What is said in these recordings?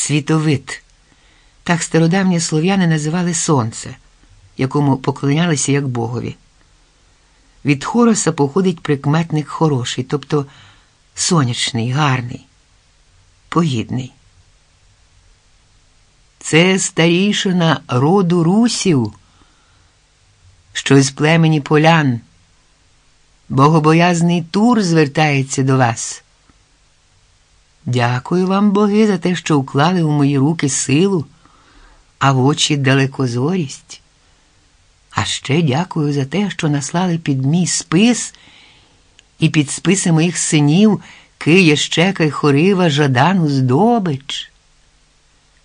світовид. Так стародавні слов'яни називали сонце, якому поклонялися як богові. Від Хороса походить прикметник хороший, тобто сонячний, гарний, погідний. Це старішина роду русів, що з племені полян. Богобоязний Тур звертається до вас. Дякую вам, боги, за те, що вклали у мої руки силу, а в очі далекозорість. А ще дякую за те, що наслали під мій спис і під списи моїх синів Кия, Щека й Хорива Жадану здобич.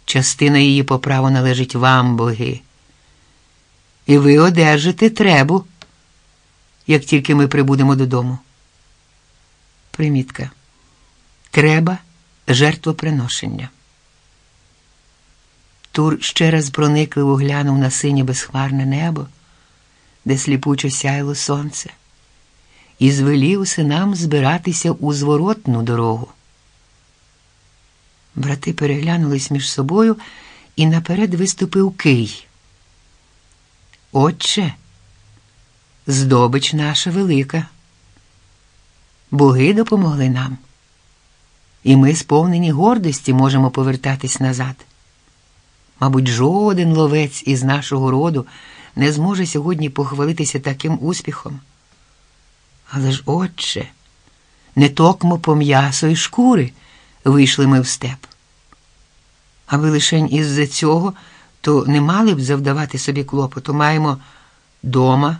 Частина її по праву належить вам, боги. І ви одержите требу, як тільки ми прибудемо додому. Примітка. Треба жертвоприношення. Тур ще раз проникливо глянув на синє безхмарне небо, де сліпуче сяяло сонце, і звелів синам збиратися у зворотну дорогу. Брати переглянулись між собою, і наперед виступив Кий. Отче, здобич наша велика. Боги допомогли нам, і ми, сповнені гордості, можемо повертатись назад. Мабуть, жоден ловець із нашого роду не зможе сьогодні похвалитися таким успіхом. Але ж, отче, не токмо по м'ясо і шкури вийшли ми в степ. Аби лишень із-за цього, то не мали б завдавати собі клопоту. Маємо дома,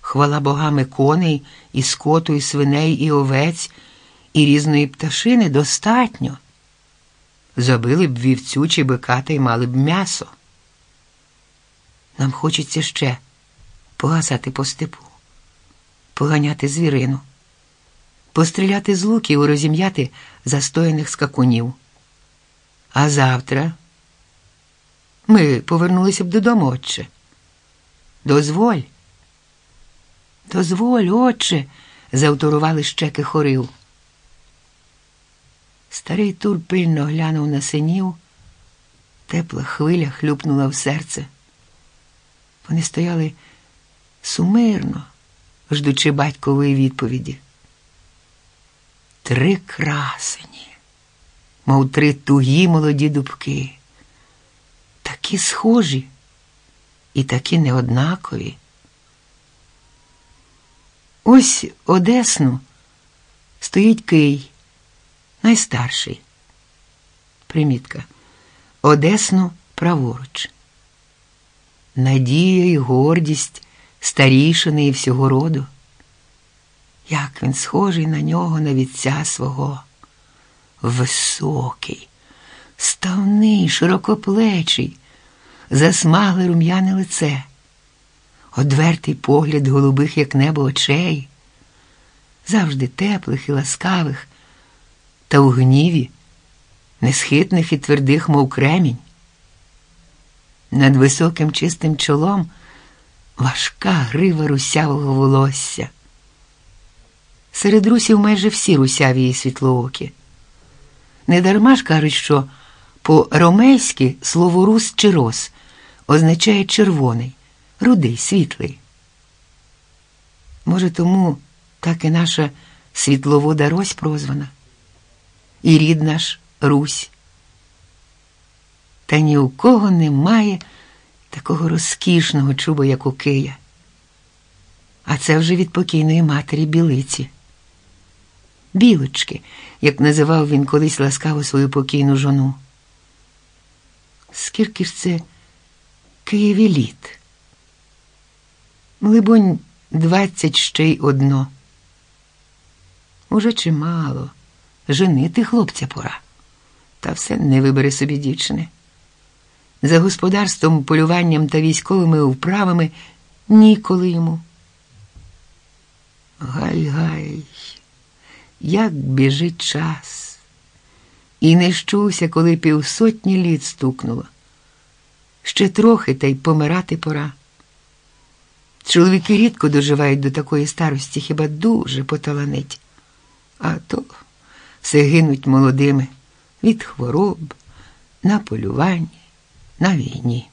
хвала богами коней, і скоту, і свиней, і овець, і різної пташини достатньо. Забили б вівцю чи бика та й мали б м'ясо. Нам хочеться ще погасати по степу, поганяти звірину, постріляти з луків і розім'яти застояних скакунів. А завтра ми повернулися б додому, отче. Дозволь. Дозволь, отче, завторували щеки хорив. Старий тур пильно глянув на синів, тепла хвиля хлюпнула в серце. Вони стояли сумирно, ждучи батькової відповіді. Три красені, мов три тугі молоді дубки, такі схожі і такі неоднакові. Ось Одесну стоїть Кий найстарший. Примітка. Одесну праворуч. Надія і гордість старішини і всього роду. Як він схожий на нього, на вітця свого. Високий, ставний, широкоплечий, засмагле рум'яне лице, одвертий погляд голубих, як небо очей, завжди теплих і ласкавих та у гніві, несхитних і твердих, мов кремінь. Над високим чистим чолом важка грива русявого волосся. Серед русів майже всі русяві і світлоокі. Недарма ж кажуть, що по-ромейськи слово рус чи рос означає червоний, рудий, світлий. Може, тому так і наша світловода Рось прозвана і рід наш Русь. Та ні у кого немає такого розкішного чуба, як у Кия. А це вже від покійної матері білиці. Білочки, як називав він колись ласкаво свою покійну жону. Скільки ж це Києві літ? Либонь, двадцять ще й одно. Уже чимало женити хлопця пора, та все не вибере собі дівчини. За господарством, полюванням та військовими вправами ніколи йому. Гай-гай, як біжить час, і не щувся, коли півсотні літ стукнуло. Ще трохи та й помирати пора. Чоловіки рідко доживають до такої старості, хіба дуже поталанить. А то все гинуть молодими від хвороб, на полюванні, на війні.